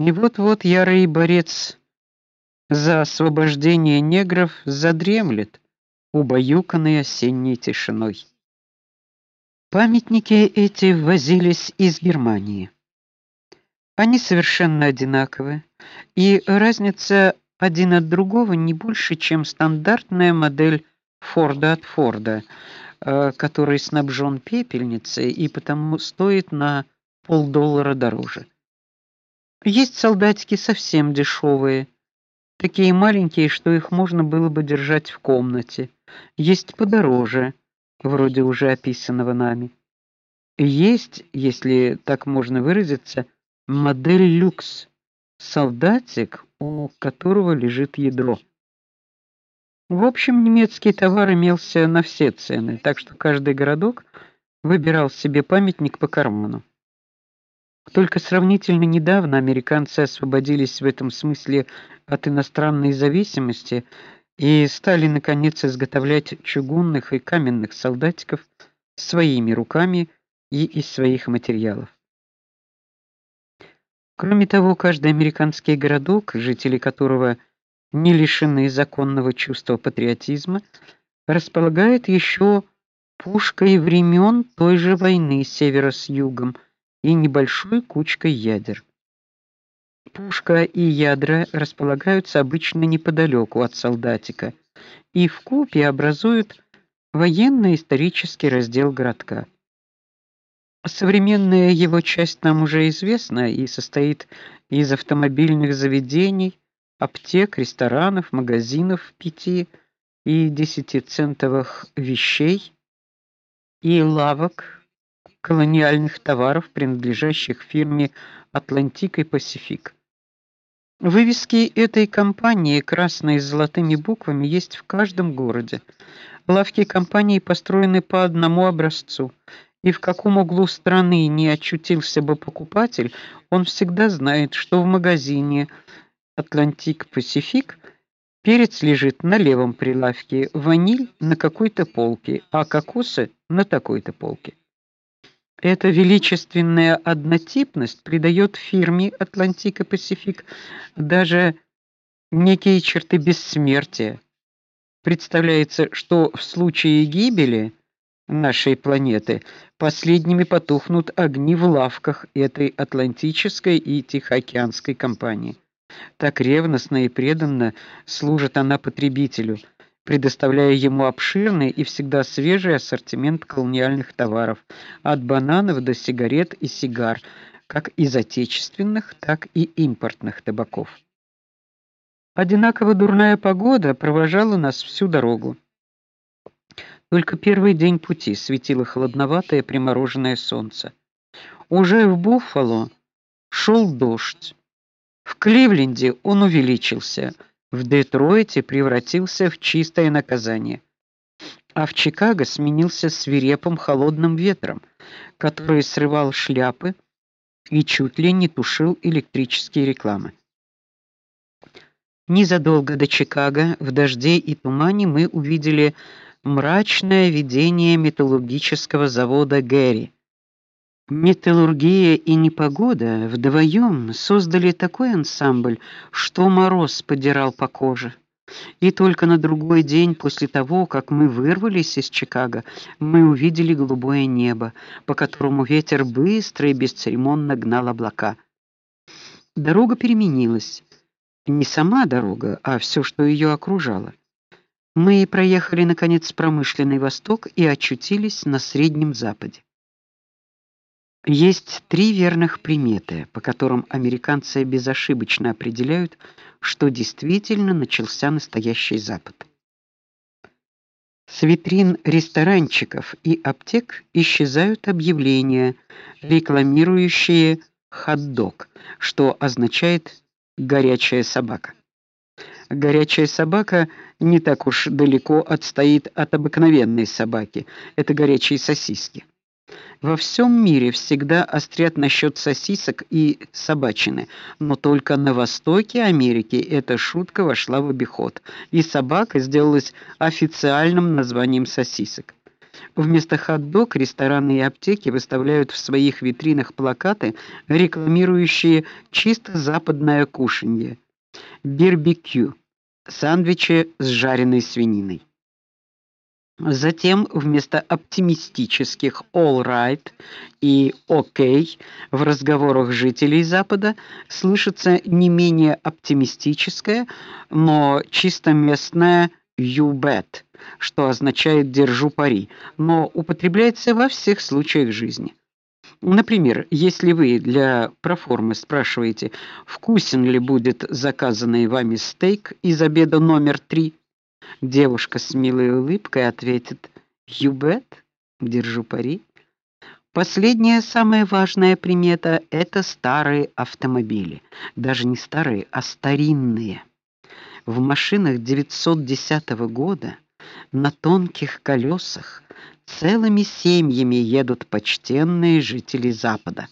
И вот-вот ярый борец за освобождение негров задремлет, убаюканный осенней тишиной. Памятники эти возились из Германии. Они совершенно одинаковы, и разница один от другого не больше, чем стандартная модель Форда от Форда, э, который снабжен пепельницей и потому стоит на полдоллара дороже. Есть солдатики совсем дешевые, такие маленькие, что их можно было бы держать в комнате. Есть подороже, вроде уже описанного нами. Есть, если так можно выразиться, модель люкс. Солдатик, у которого лежит ядро. В общем, немецкий товар имелся на все цены, так что каждый городок выбирал себе памятник по карману. Только сравнительно недавно американцы освободились в этом смысле от иностранной зависимости и стали наконец изготовлять чугунных и каменных солдатиков своими руками и из своих материалов. Кроме того, каждый американский городок, жители которого не лишены законного чувства патриотизма, располагает еще пушкой времен той же войны севера с югом и небольшой кучкой ядер. Пушка и ядра располагаются обычно неподалеку от солдатика и в купе образуют военно-исторический раздел городка. Современная его часть нам уже известна и состоит из автомобильных заведений, аптек, ресторанов, магазинов пяти и десятицентовых вещей и лавок колониальных товаров, принадлежащих фирме Atlantic и Pacific. Вывески этой компании красные с золотыми буквами есть в каждом городе. Лавки компании построены по одному образцу, и в каком углу страны не очутился бы покупатель, он всегда знает, что в магазине Atlantic Pacific перец лежит на левом прилавке, ваниль на какой-то полке, а кокосы на такой-то полке. Эта величественная однотипность придает фирме Atlantic Pacific даже некие черты бессмертия. Представляется, что в случае гибели нашей планеты последними потухнут огни в лавках этой Атлантической и Тихоокеанской компании. Так ревностно и преданно служит она потребителю, предоставляя ему обширный и всегда свежий ассортимент колониальных товаров, от бананов до сигарет и сигар, как из отечественных, так и импортных табаков. Одинаково дурная погода провожала нас всю дорогу. Только первый день пути светило холодноватое примороженное солнце. Уже в Буффало шел дождь. В Кливленде он увеличился, в Детройте превратился в чистое наказание. А в Чикаго сменился свирепым холодным ветром, который срывал шляпы и чуть ли не тушил электрические рекламы. Незадолго до Чикаго в дожде и тумане мы увидели мрачное видение металлургического завода Гэри. Металлургия и непогода вдвоем создали такой ансамбль, что мороз подирал по коже. И только на другой день после того, как мы вырвались из Чикаго, мы увидели голубое небо, по которому ветер быстро и бесцеремонно гнал облака. Дорога переменилась. Не сама дорога, а все, что ее окружало. Мы проехали наконец промышленный восток и очутились на Среднем Западе. Есть три верных приметы, по которым американцы безошибочно определяют, что действительно начался настоящий Запад. С витрин ресторанчиков и аптек исчезают объявления, рекламирующие хот-дог, что означает горячая собака горячая собака не так уж далеко отстоит от обыкновенной собаки. Это горячие сосиски. Во всем мире всегда острят насчет сосисок и собачины, но только на востоке Америки эта шутка вошла в обиход, и собака сделалась официальным названием сосисок. Вместо хот-дог рестораны и аптеки выставляют в своих витринах плакаты, рекламирующие чисто западное кушанье: барбекю, сэндвичи с жареной свининой. Затем вместо оптимистических all right и okay в разговорах жителей Запада слышится не менее оптимистическое, но чисто местное you bet, что означает держу пари, но употребляется во всех случаях жизни. Например, если вы для проформы спрашиваете, вкусен ли будет заказанный вами стейк из обеда номер три, Девушка с милой улыбкой ответит: "You bet, держу пари". Последняя самая важная примета это старые автомобили. Даже не старые, а старинные. В машинах 910 года на тонких колесах целыми семьями едут почтенные жители Запада.